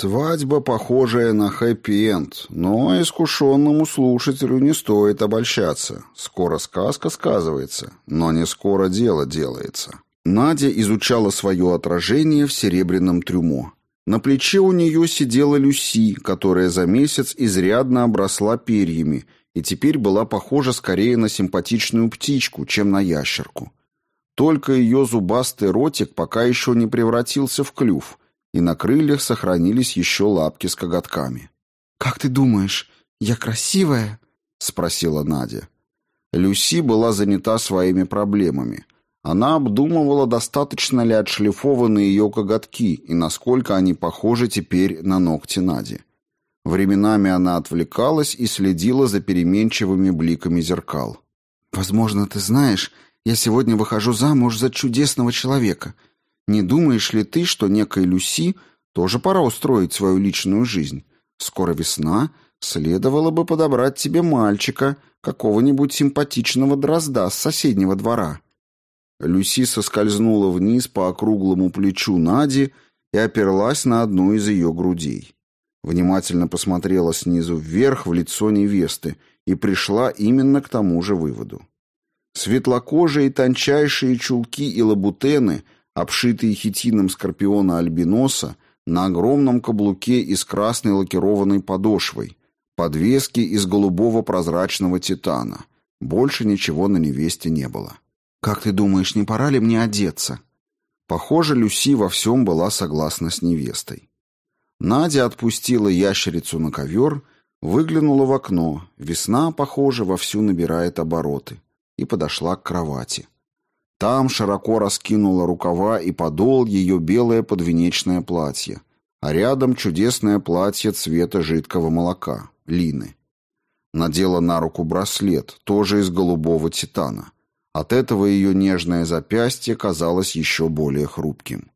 Свадьба, похожая на хэппи-энд, но искушенному слушателю не стоит обольщаться. Скоро сказка сказывается, но не скоро дело делается. Надя изучала свое отражение в серебряном трюмо. На плече у нее сидела Люси, которая за месяц изрядно обросла перьями и теперь была похожа скорее на симпатичную птичку, чем на ящерку. Только ее зубастый ротик пока еще не превратился в клюв, и на крыльях сохранились еще лапки с коготками. «Как ты думаешь, я красивая?» — спросила Надя. Люси была занята своими проблемами. Она обдумывала, достаточно ли отшлифованы ее коготки и насколько они похожи теперь на ногти Нади. Временами она отвлекалась и следила за переменчивыми бликами зеркал. «Возможно, ты знаешь, я сегодня выхожу замуж за чудесного человека. Не думаешь ли ты, что некой Люси тоже пора устроить свою личную жизнь? Скоро весна, следовало бы подобрать тебе мальчика, какого-нибудь симпатичного дрозда с соседнего двора». Люси соскользнула вниз по округлому плечу Нади и оперлась на одну из ее грудей. Внимательно посмотрела снизу вверх в лицо невесты и пришла именно к тому же выводу. Светлокожие тончайшие чулки и лабутены – обшитые хитином скорпиона альбиноса, на огромном каблуке из красной лакированной подошвой, подвески из голубого прозрачного титана. Больше ничего на невесте не было. «Как ты думаешь, не пора ли мне одеться?» Похоже, Люси во всем была согласна с невестой. Надя отпустила ящерицу на ковер, выглянула в окно. Весна, похоже, вовсю набирает обороты. И подошла к кровати. Там широко раскинула рукава и подол ее белое подвенечное платье, а рядом чудесное платье цвета жидкого молока, лины. Надела на руку браслет, тоже из голубого титана. От этого ее нежное запястье казалось еще более хрупким.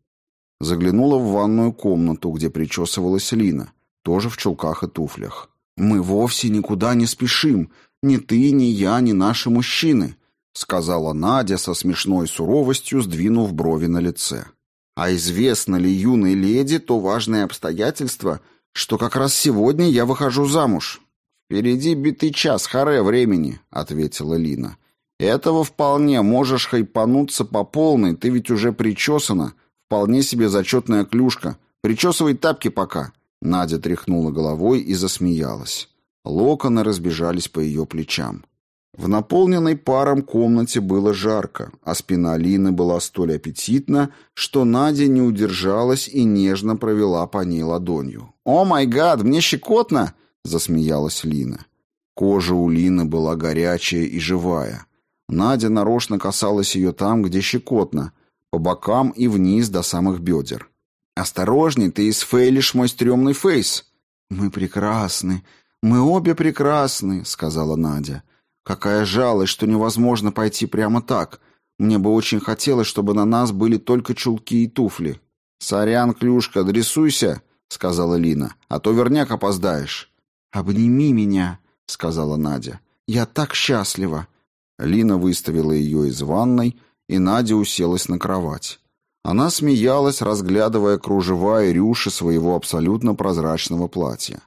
Заглянула в ванную комнату, где причесывалась Лина, тоже в чулках и туфлях. «Мы вовсе никуда не спешим. Ни ты, ни я, ни наши мужчины», — сказала Надя со смешной суровостью, сдвинув брови на лице. «А известно ли юной леди то важное обстоятельство, что как раз сегодня я выхожу замуж?» «Впереди битый час, харе времени», — ответила Лина. «Этого вполне, можешь хайпануться по полной, ты ведь уже причесана, вполне себе зачетная клюшка. Причесывай тапки пока». Надя тряхнула головой и засмеялась. Локоны разбежались по ее плечам. В наполненной паром комнате было жарко, а спина Лины была столь аппетитна, что Надя не удержалась и нежно провела по ней ладонью. «О май гад, мне щекотно!» — засмеялась Лина. Кожа у Лины была горячая и живая. Надя нарочно касалась ее там, где щекотно, по бокам и вниз до самых бедер. «Осторожней, ты isфейлишь мой стрёмный фейс!» «Мы прекрасны, мы обе прекрасны», — сказала Надя. Какая жалость, что невозможно пойти прямо так. Мне бы очень хотелось, чтобы на нас были только чулки и туфли. «Сорян, Клюшка, дрессуйся», — сказала Лина, — «а то верняк опоздаешь». «Обними меня», — сказала Надя. «Я так счастлива». Лина выставила ее из ванной, и Надя уселась на кровать. Она смеялась, разглядывая кружева и рюши своего абсолютно прозрачного платья.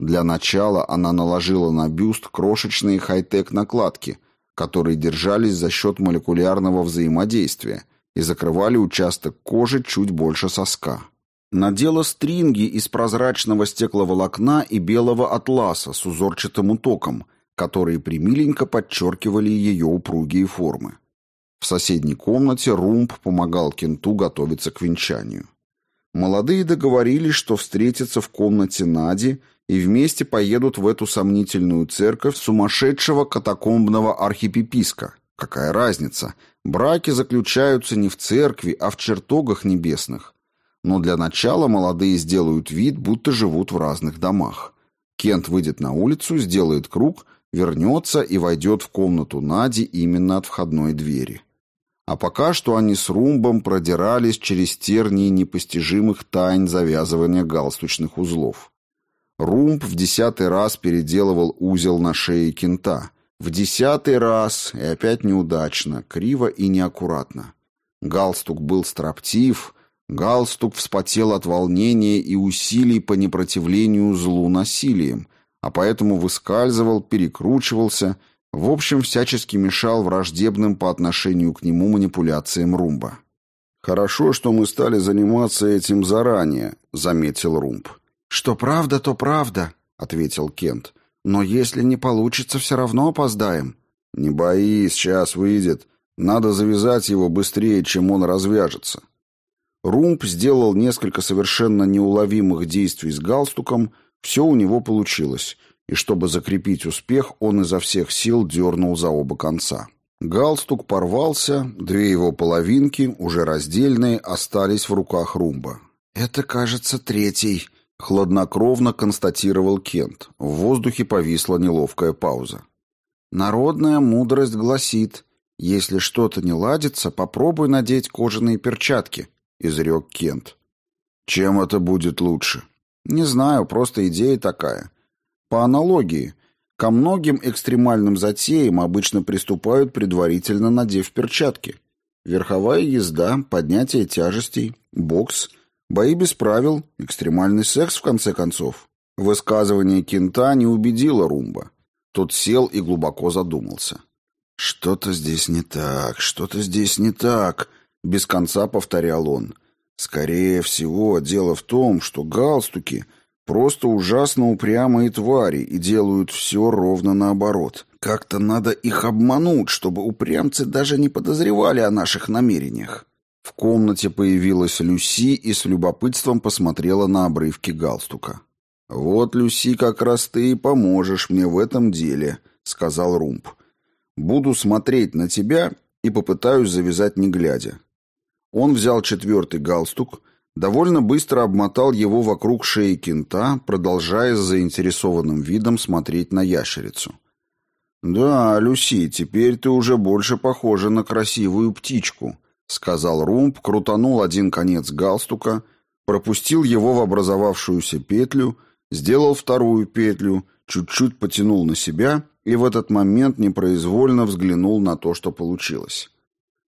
Для начала она наложила на бюст крошечные хай-тек накладки, которые держались за счет молекулярного взаимодействия и закрывали участок кожи чуть больше соска. Надела стринги из прозрачного стекловолокна и белого атласа с узорчатым утоком, которые примиленько подчеркивали ее упругие формы. В соседней комнате Румб помогал Кенту готовиться к венчанию. Молодые договорились, что встретятся в комнате Нади – и вместе поедут в эту сомнительную церковь сумасшедшего катакомбного архипеписка. Какая разница? Браки заключаются не в церкви, а в чертогах небесных. Но для начала молодые сделают вид, будто живут в разных домах. Кент выйдет на улицу, сделает круг, вернется и войдет в комнату Нади именно от входной двери. А пока что они с Румбом продирались через тернии непостижимых тайн завязывания галстучных узлов. Румб в десятый раз переделывал узел на шее кента. В десятый раз, и опять неудачно, криво и неаккуратно. Галстук был строптив, Галстук вспотел от волнения и усилий по непротивлению злу насилием, а поэтому выскальзывал, перекручивался, в общем, всячески мешал враждебным по отношению к нему манипуляциям Румба. «Хорошо, что мы стали заниматься этим заранее», — заметил Румб. «Что правда, то правда», — ответил Кент. «Но если не получится, все равно опоздаем». «Не боись, сейчас выйдет. Надо завязать его быстрее, чем он развяжется». Румб сделал несколько совершенно неуловимых действий с галстуком, все у него получилось, и чтобы закрепить успех, он изо всех сил дернул за оба конца. Галстук порвался, две его половинки, уже раздельные, остались в руках Румба. «Это, кажется, третий», — хладнокровно констатировал Кент. В воздухе повисла неловкая пауза. «Народная мудрость гласит, если что-то не ладится, попробуй надеть кожаные перчатки», — изрек Кент. «Чем это будет лучше?» «Не знаю, просто идея такая. По аналогии, ко многим экстремальным затеям обычно приступают предварительно надев перчатки. Верховая езда, поднятие тяжестей, бокс, бои без правил, экстремальный секс, в конце концов». Высказывание Кента не убедило Румба. Тот сел и глубоко задумался. «Что-то здесь не так, что-то здесь не так», — без конца повторял он. «Скорее всего, дело в том, что галстуки просто ужасно упрямые твари и делают все ровно наоборот. Как-то надо их обмануть, чтобы упрямцы даже не подозревали о наших намерениях». В комнате появилась Люси и с любопытством посмотрела на обрывки галстука. «Вот, Люси, как раз ты и поможешь мне в этом деле», — сказал Румб. Буду смотреть на тебя и попытаюсь завязать не глядя. Он взял четвертый галстук, довольно быстро обмотал его вокруг шеи кента, продолжая с заинтересованным видом смотреть на ящерицу. «Да, Люси, теперь ты уже больше похожа на красивую птичку», — сказал Румб, крутанул один конец галстука, пропустил его в образовавшуюся петлю, сделал вторую петлю, чуть-чуть потянул на себя и в этот момент непроизвольно взглянул на то, что получилось.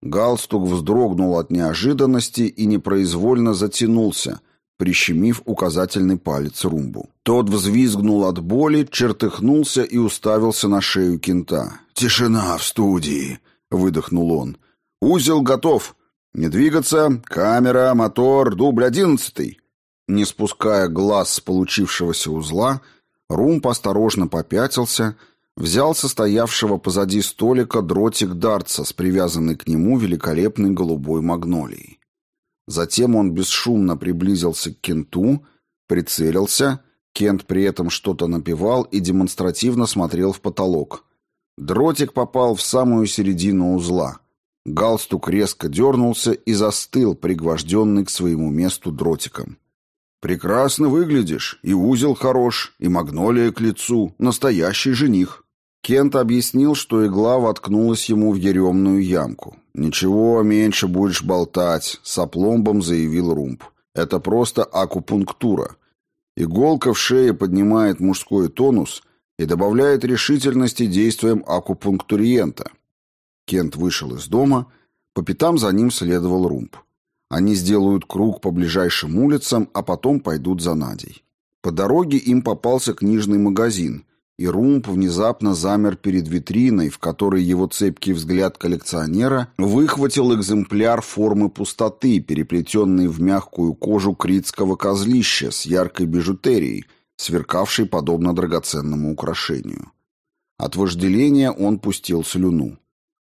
Галстук вздрогнул от неожиданности и непроизвольно затянулся, прищемив указательный палец румбу. Тот взвизгнул от боли, чертыхнулся и уставился на шею кента. «Тишина в студии!» — выдохнул он. «Узел готов! Не двигаться! Камера, мотор, дубль одиннадцатый!» Не спуская глаз с получившегося узла, Румб осторожно попятился — взял состоявшего позади столика дротик дартса с привязанной к нему великолепной голубой магнолией. Затем он бесшумно приблизился к Кенту, прицелился, Кент при этом что-то напевал и демонстративно смотрел в потолок. Дротик попал в самую середину узла. Галстук резко дернулся и застыл, пригвожденный к своему месту дротиком. «Прекрасно выглядишь, и узел хорош, и магнолия к лицу, настоящий жених». Кент объяснил, что игла воткнулась ему в еремную ямку. «Ничего, меньше будешь болтать», — с опломбом заявил Румб. «Это просто акупунктура. Иголка в шее поднимает мужской тонус и добавляет решительности действиям акупунктуриента». Кент вышел из дома, по пятам за ним следовал Румб. Они сделают круг по ближайшим улицам, а потом пойдут за Надей. По дороге им попался книжный магазин, и Румб внезапно замер перед витриной, в которой его цепкий взгляд коллекционера выхватил экземпляр формы пустоты, переплетенный в мягкую кожу критского козлища с яркой бижутерией, сверкавшей подобно драгоценному украшению. От вожделения он пустил слюну.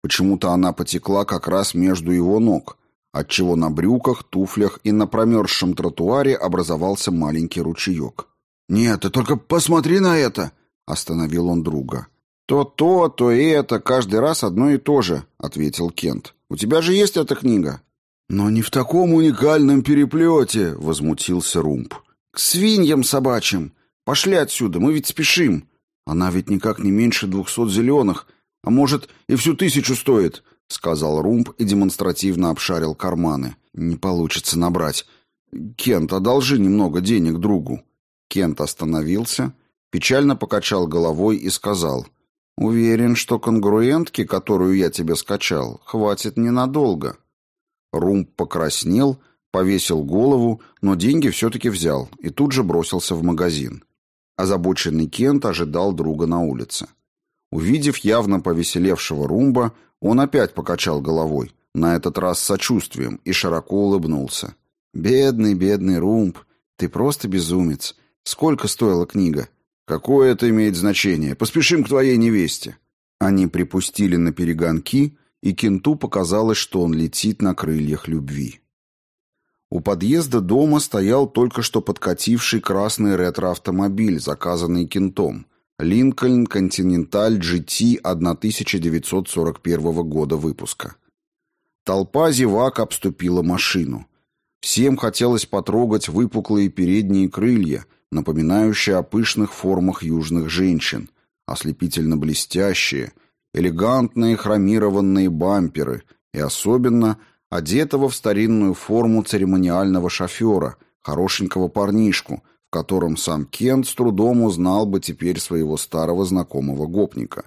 Почему-то она потекла как раз между его ног, отчего на брюках, туфлях и на промерзшем тротуаре образовался маленький ручеек. «Нет, ты только посмотри на это!» — остановил он друга. «То то, то и это, каждый раз одно и то же», — ответил Кент. «У тебя же есть эта книга?» «Но не в таком уникальном переплете», — возмутился Румб. «К свиньям собачьим! Пошли отсюда, мы ведь спешим. Она ведь никак не меньше двухсот зеленых, а может и всю тысячу стоит», — сказал Румб и демонстративно обшарил карманы. «Не получится набрать. Кент, одолжи немного денег другу». Кент остановился, Печально покачал головой и сказал, «Уверен, что конгруентки, которую я тебе скачал, хватит ненадолго». Румб покраснел, Повесил голову, но деньги все-таки взял и тут же бросился в магазин. Озабоченный Кент ожидал друга на улице. Увидев явно повеселевшего Румба, он опять покачал головой, на этот раз с сочувствием, и широко улыбнулся. «Бедный, бедный Румб, ты просто безумец. Сколько стоила книга?» «Какое это имеет значение? Поспешим к твоей невесте». Они припустили на перегонки, и Кенту показалось, что он летит на крыльях любви. У подъезда дома стоял только что подкативший красный ретро-автомобиль, заказанный Кентом. Линкольн Континенталь GT 1941 года выпуска. Толпа зевак обступила машину. Всем хотелось потрогать выпуклые передние крылья, напоминающие о пышных формах южных женщин, ослепительно блестящие, элегантные хромированные бамперы и особенно одетого в старинную форму церемониального шофера, хорошенького парнишку, в котором сам Кент с трудом узнал бы теперь своего старого знакомого гопника.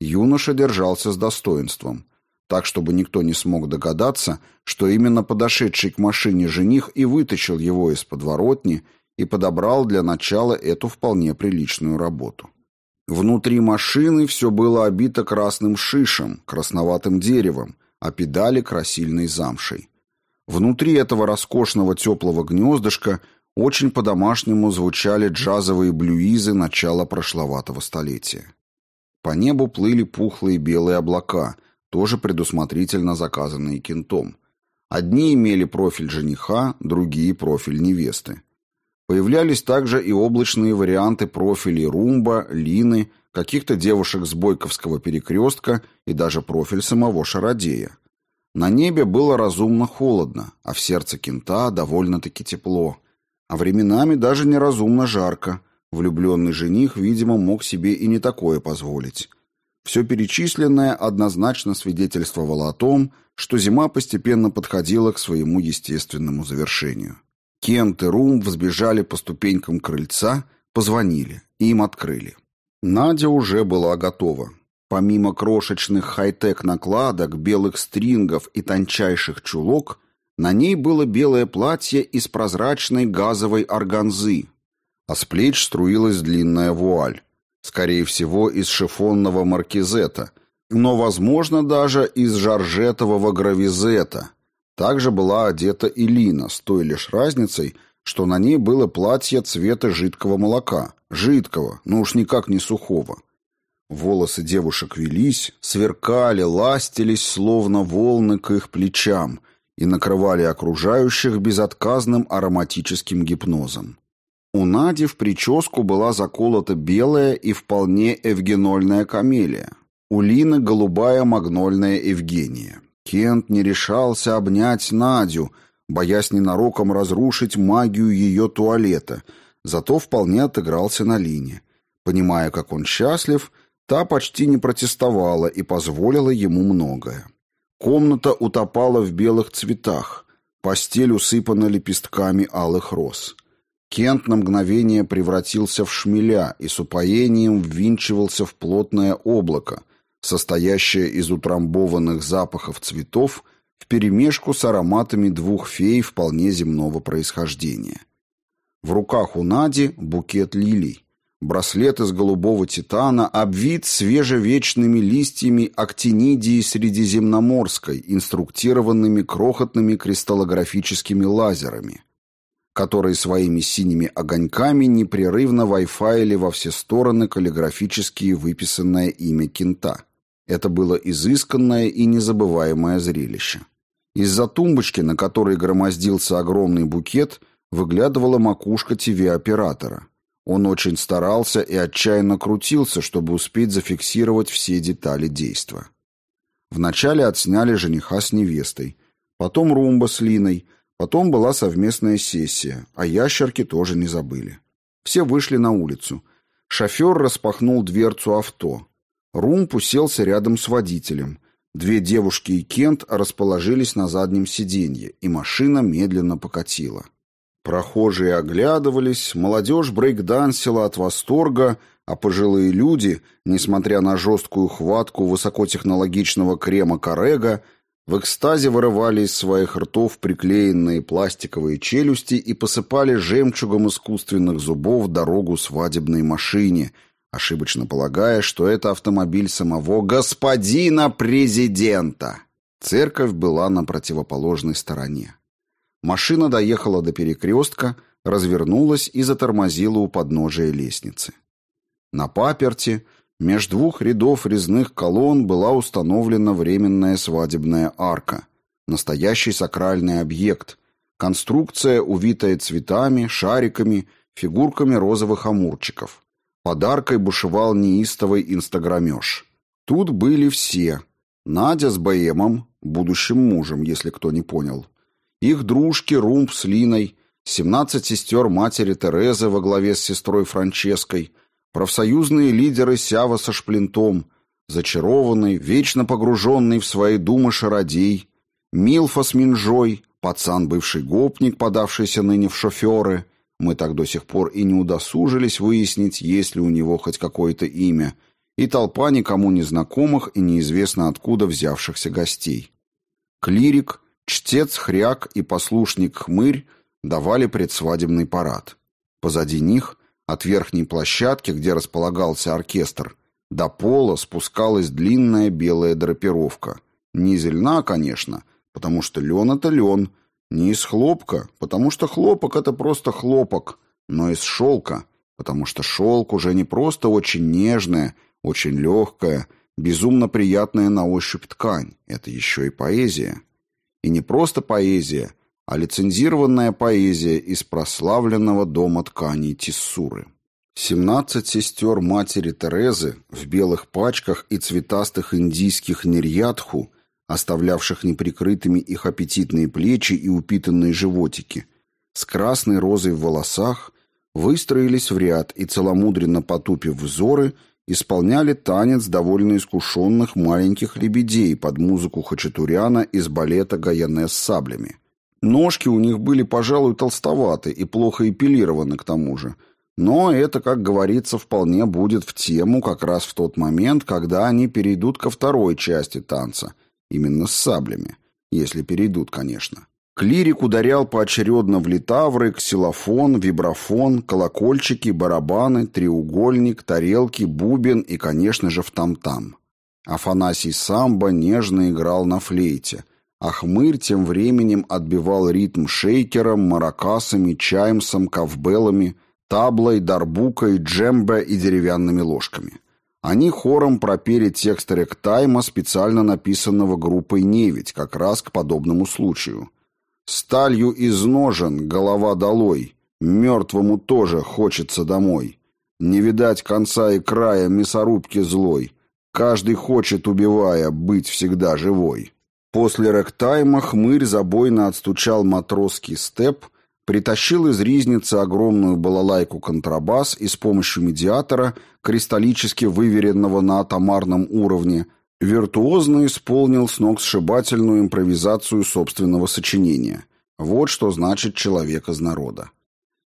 Юноша держался с достоинством, так, чтобы никто не смог догадаться, что именно подошедший к машине жених и вытащил его из подворотни и подобрал для начала эту вполне приличную работу. Внутри машины все было обито красным шишем, красноватым деревом, а педали красильной замшей. Внутри этого роскошного теплого гнездышка очень по-домашнему звучали джазовые блюизы начала прошловатого столетия. По небу плыли пухлые белые облака, тоже предусмотрительно заказанные кентом. Одни имели профиль жениха, другие – профиль невесты. Появлялись также и облачные варианты профилей Румба, Лины, каких-то девушек с Бойковского перекрестка и даже профиль самого Шародея. На небе было разумно холодно, а в сердце кента довольно-таки тепло. А временами даже неразумно жарко. Влюбленный жених, видимо, мог себе и не такое позволить. Все перечисленное однозначно свидетельствовало о том, что зима постепенно подходила к своему естественному завершению. Кент и Рум взбежали по ступенькам крыльца, позвонили, и им открыли. Надя уже была готова. Помимо крошечных хай-тек накладок, белых стрингов и тончайших чулок, на ней было белое платье из прозрачной газовой органзы, а с плеч струилась длинная вуаль, скорее всего, из шифонного маркизета, но, возможно, даже из жаржетового гравизета, также была одета и Лина, с той лишь разницей, что на ней было платье цвета жидкого молока. Жидкого, но уж никак не сухого. Волосы девушек велись, сверкали, ластились, словно волны к их плечам, и накрывали окружающих безотказным ароматическим гипнозом. У Нади в прическу была заколота белая и вполне эвгенольная камелия. У Лины голубая магнольная Евгения. Кент не решался обнять Надю, боясь ненароком разрушить магию ее туалета, зато вполне отыгрался на Лине. Понимая, как он счастлив, та почти не протестовала и позволила ему многое. Комната утопала в белых цветах, постель усыпана лепестками алых роз. Кент на мгновение превратился в шмеля и с упоением ввинчивался в плотное облако, состоящая из утрамбованных запахов цветов вперемешку с ароматами двух фей вполне земного происхождения. В руках у Нади букет лилий, браслет из голубого титана обвит свежевечными листьями актинидии средиземноморской, инструктированными крохотными кристаллографическими лазерами, которые своими синими огоньками непрерывно вайфаяли во все стороны каллиграфически выписанное имя кента. Это было изысканное и незабываемое зрелище. Из-за тумбочки, на которой громоздился огромный букет, выглядывала макушка ТВ-оператора. Он очень старался и отчаянно крутился, чтобы успеть зафиксировать все детали действа. Вначале отсняли жениха с невестой, потом Румба с Линой, потом была совместная сессия, а ящерки тоже не забыли. Все вышли на улицу. Шофер распахнул дверцу авто. Румп уселся рядом с водителем. Две девушки и Кент расположились на заднем сиденье, и машина медленно покатила. Прохожие оглядывались, молодежь брейкдансила от восторга, а пожилые люди, несмотря на жесткую хватку высокотехнологичного крема Корега, в экстазе вырывали из своих ртов приклеенные пластиковые челюсти и посыпали жемчугом искусственных зубов дорогу свадебной машине, ошибочно полагая, что это автомобиль самого господина президента. Церковь была на противоположной стороне. Машина доехала до перекрестка, развернулась и затормозила у подножия лестницы. На паперти между двух рядов резных колонн была установлена временная свадебная арка, настоящий сакральный объект, конструкция, увитая цветами, шариками, фигурками розовых амурчиков. Подаркой бушевал неистовый инстаграмеж. Тут были все. Надя с БМом, будущим мужем, если кто не понял. Их дружки Румб с Линой, 17 сестер матери Терезы во главе с сестрой Франческой – профсоюзные лидеры Сява со шплинтом, зачарованный, вечно погруженный в свои думы шародей, Милфа с Минжой, пацан бывший гопник, подавшийся ныне в шоферы, мы так до сих пор и не удосужились выяснить, есть ли у него хоть какое-то имя, и толпа никому незнакомых и неизвестно откуда взявшихся гостей. Клирик, чтец Хряк и послушник Хмырь давали предсвадебный парад. Позади них от верхней площадки, где располагался оркестр, до пола спускалась длинная белая драпировка. Не из льна, конечно, потому что лен — это лен, не из хлопка, потому что хлопок — это просто хлопок, но из шелка, потому что шелк уже не просто очень нежная, очень легкая, безумно приятная на ощупь ткань, это еще и поэзия. И не просто поэзия — а лицензированная поэзия из прославленного дома тканей Тиссуры. Семнадцать сестер матери Терезы в белых пачках и цветастых индийских нерьядху, оставлявших неприкрытыми их аппетитные плечи и упитанные животики, с красной розой в волосах, выстроились в ряд и, целомудренно потупив взоры, исполняли танец довольно искушенных маленьких лебедей под музыку Хачатуряна из балета «Гаянес с саблями». Ножки у них были, пожалуй, толстоваты и плохо эпилированы к тому же. Но это, как говорится, вполне будет в тему как раз в тот момент, когда они перейдут ко второй части танца, именно с саблями, если перейдут, конечно. Клирик ударял поочередно в литавры, ксилофон, вибрафон, колокольчики, барабаны, треугольник, тарелки, бубен и, конечно же, в там-там. Афанасий Самбо нежно играл на флейте – а хмырь тем временем отбивал ритм шейкером, маракасами, чаймсом, ковбелами, таблой, дарбукой, джембе и деревянными ложками. Они хором пропели текст ректайма, специально написанного группой «Неведь», как раз к подобному случаю. «Сталью изножен, голова долой, мертвому тоже хочется домой. Не видать конца и края мясорубки злой, каждый хочет, убивая, быть всегда живой». После ректайма хмырь забойно отстучал матросский степ, притащил из ризницы огромную балалайку-контрабас и с помощью медиатора, кристаллически выверенного на атомарном уровне, виртуозно исполнил сногсшибательную импровизацию собственного сочинения. Вот что значит человек из народа.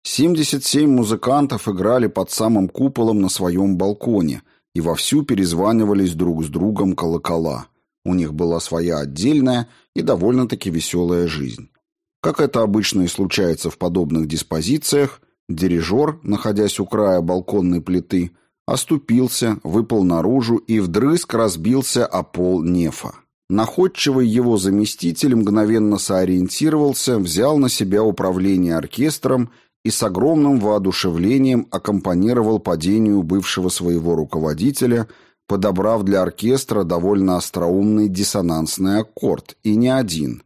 77 музыкантов играли под самым куполом на своем балконе и вовсю перезванивались друг с другом колокола. У них была своя отдельная и довольно-таки веселая жизнь. Как это обычно и случается в подобных диспозициях, дирижер, находясь у края балконной плиты, оступился, выпал наружу и вдрызг разбился о пол нефа. Находчивый его заместитель мгновенно соориентировался, взял на себя управление оркестром и с огромным воодушевлением аккомпанировал падению бывшего своего руководителя – подобрав для оркестра довольно остроумный диссонансный аккорд, и не один.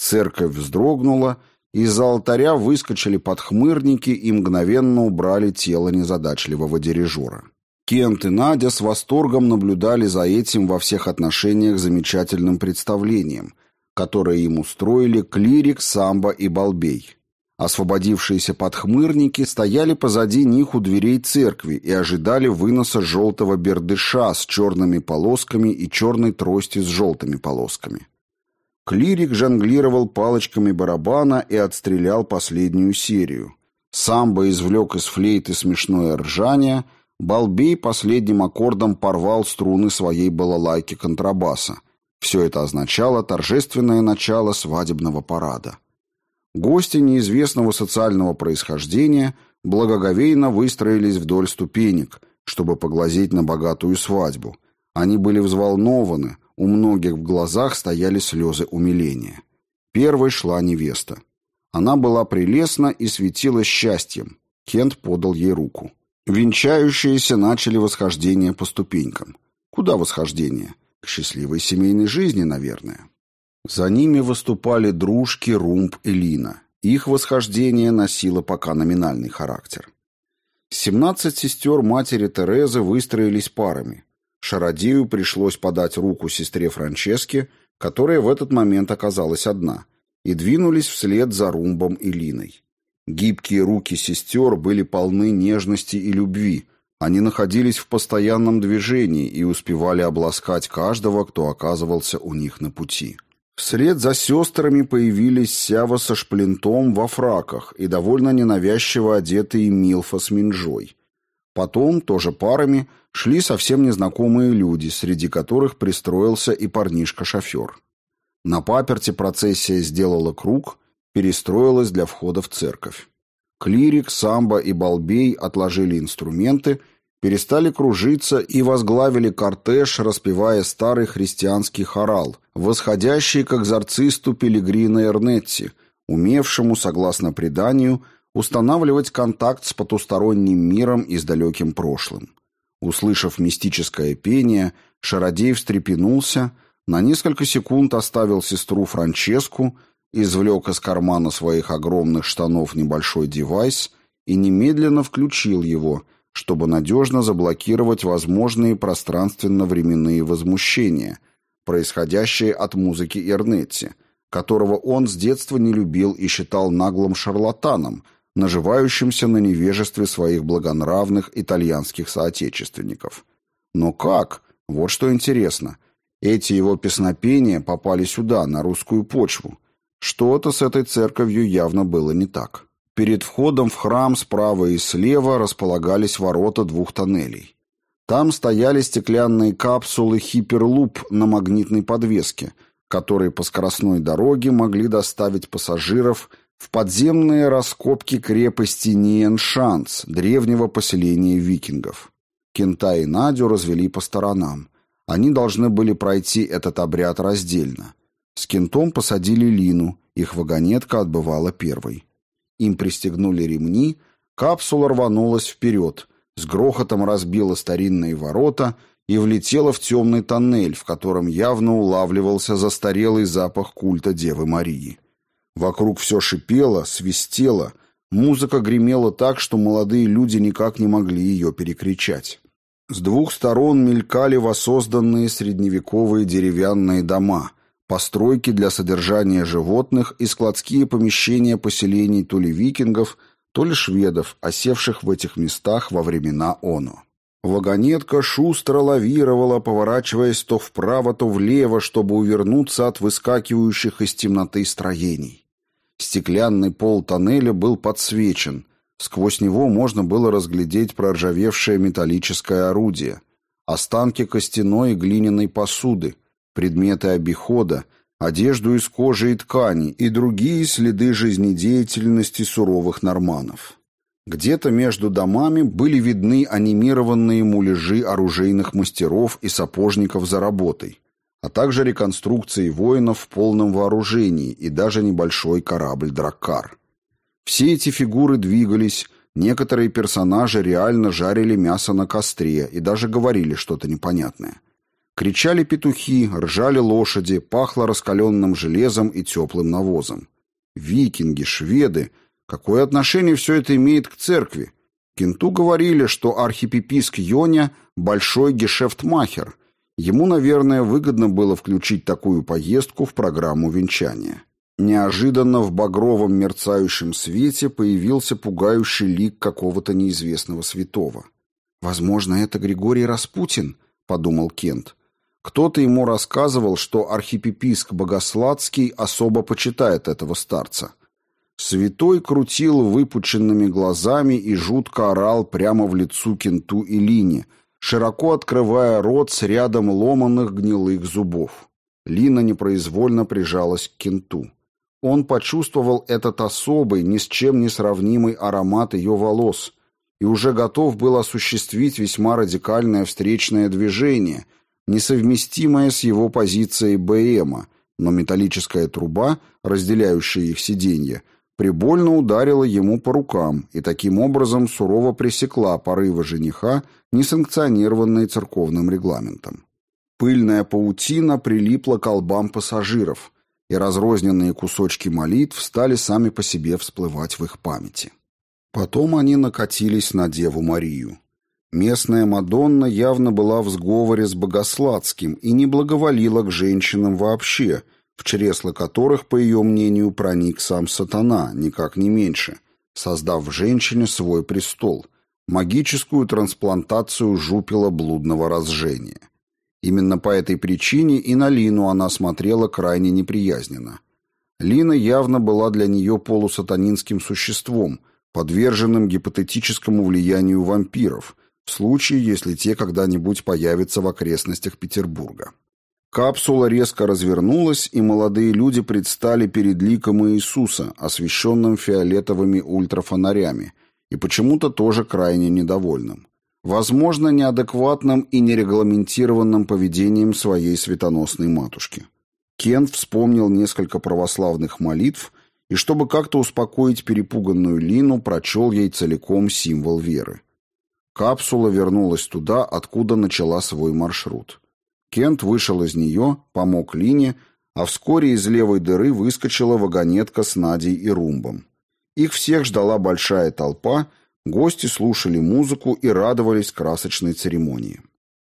Церковь вздрогнула, из-за алтаря выскочили подхмырники и мгновенно убрали тело незадачливого дирижера. Кент и Надя с восторгом наблюдали за этим во всех отношениях замечательным представлением, которое им устроили клирик, самбо и балбей. Освободившиеся подхмырники стояли позади них у дверей церкви и ожидали выноса желтого бердыша с черными полосками и черной трости с желтыми полосками. Клирик жонглировал палочками барабана и отстрелял последнюю серию. Самбо извлек из флейты смешное ржание, Балбей последним аккордом порвал струны своей балалайки контрабаса. Все это означало торжественное начало свадебного парада. Гости неизвестного социального происхождения благоговейно выстроились вдоль ступенек, чтобы поглазеть на богатую свадьбу. Они были взволнованы, у многих в глазах стояли слезы умиления. Первой шла невеста. Она была прелестна и светила счастьем. Кент подал ей руку. Венчающиеся начали восхождение по ступенькам. Куда восхождение? К счастливой семейной жизни, наверное. За ними выступали дружки Румб и Лина. Их восхождение носило пока номинальный характер. Семнадцать сестер матери Терезы выстроились парами. Шародею пришлось подать руку сестре Франческе, которая в этот момент оказалась одна, и двинулись вслед за Румбом и Линой. Гибкие руки сестер были полны нежности и любви, они находились в постоянном движении и успевали обласкать каждого, кто оказывался у них на пути. Вслед за сестрами появились Сява со шплинтом во фраках и довольно ненавязчиво одетые Милфа с Минджой. Потом, тоже парами, шли совсем незнакомые люди, среди которых пристроился и парнишка-шофер. На паперте процессия сделала круг, перестроилась для входа в церковь. Клирик, самбо и балбей отложили инструменты, перестали кружиться и возглавили кортеж, распевая старый христианский хорал, восходящий к экзорцисту Пелигрина Эрнетти, умевшему, согласно преданию, устанавливать контакт с потусторонним миром и с далеким прошлым. Услышав мистическое пение, Шародей встрепенулся, на несколько секунд оставил сестру Франческу, извлек из кармана своих огромных штанов небольшой девайс и немедленно включил его, чтобы надежно заблокировать возможные пространственно-временные возмущения, происходящие от музыки Эрнетти, которого он с детства не любил и считал наглым шарлатаном, наживающимся на невежестве своих благонравных итальянских соотечественников. Но как? Вот что интересно. Эти его песнопения попали сюда, на русскую почву. Что-то с этой церковью явно было не так. Перед входом в храм справа и слева располагались ворота двух тоннелей. Там стояли стеклянные капсулы «Хиперлуп» на магнитной подвеске, которые по скоростной дороге могли доставить пассажиров в подземные раскопки крепости Ниеншанс, древнего поселения викингов. Кента и Надю развели по сторонам. Они должны были пройти этот обряд раздельно. С кентом посадили Лину, их вагонетка отбывала первой. Им пристегнули ремни, капсула рванулась вперед, с грохотом разбила старинные ворота и влетела в темный тоннель, в котором явно улавливался застарелый запах культа Девы Марии. Вокруг все шипело, свистело, музыка гремела так, что молодые люди никак не могли ее перекричать. С двух сторон мелькали воссозданные средневековые деревянные дома, постройки для содержания животных и складские помещения поселений то ли викингов, то ли шведов, осевших в этих местах во времена Оно. Вагонетка шустро лавировала, поворачиваясь то вправо, то влево, чтобы увернуться от выскакивающих из темноты строений. Стеклянный пол тоннеля был подсвечен. Сквозь него можно было разглядеть проржавевшее металлическое орудие, останки костяной и глиняной посуды, предметы обихода, одежду из кожи и ткани и другие следы жизнедеятельности суровых норманов. Где-то между домами были видны анимированные муляжи оружейных мастеров и сапожников за работой, а также реконструкции воинов в полном вооружении и даже небольшой корабль «Драккар». Все эти фигуры двигались, некоторые персонажи реально жарили мясо на костре и даже говорили что-то непонятное. Кричали петухи, ржали лошади, пахло раскаленным железом и теплым навозом. Викинги, шведы. Какое отношение все это имеет к церкви? Кенту говорили, что архипеписк Йоня – большой гешефтмахер. Ему, наверное, выгодно было включить такую поездку в программу венчания. Неожиданно в багровом мерцающем свете появился пугающий лик какого-то неизвестного святого. «Возможно, это Григорий Распутин», — подумал Кент. Кто-то ему рассказывал, что архипеписк Богославский особо почитает этого старца. Святой крутил выпученными глазами и жутко орал прямо в лицо кенту и лине, широко открывая рот с рядом ломаных гнилых зубов. Лина непроизвольно прижалась к кенту. Он почувствовал этот особый, ни с чем не сравнимый аромат ее волос и уже готов был осуществить весьма радикальное встречное движение, несовместимое с его позицией БМа, но металлическая труба, разделяющая их сиденье, прибольно ударила ему по рукам и таким образом сурово пресекла порывы жениха, несанкционированные церковным регламентом. Пыльная паутина прилипла к колбам пассажиров, и разрозненные кусочки молитв стали сами по себе всплывать в их памяти. Потом они накатились на Деву Марию. Местная Мадонна явно была в сговоре с Богославским и не благоволила к женщинам вообще, в чресло которых, по ее мнению, проник сам сатана, никак не меньше, создав в женщине свой престол, магическую трансплантацию жупила блудного разжения. Именно по этой причине и на Лину она смотрела крайне неприязненно. Лина явно была для нее полусатанинским существом, подверженным гипотетическому влиянию вампиров, в случае, если те когда-нибудь появятся в окрестностях Петербурга. Капсула резко развернулась, и молодые люди предстали перед ликом Иисуса, освещенным фиолетовыми ультрафонарями, и почему-то тоже крайне недовольным возможно, неадекватным и нерегламентированным поведением своей светоносной матушки. Кент вспомнил несколько православных молитв и, чтобы как-то успокоить перепуганную Лину, прочел ей целиком символ веры. Капсула вернулась туда, откуда начала свой маршрут. Кент вышел из нее, помог Лине, а вскоре из левой дыры выскочила вагонетка с Надей и Румбом. Их всех ждала большая толпа — Гости слушали музыку и радовались красочной церемонии.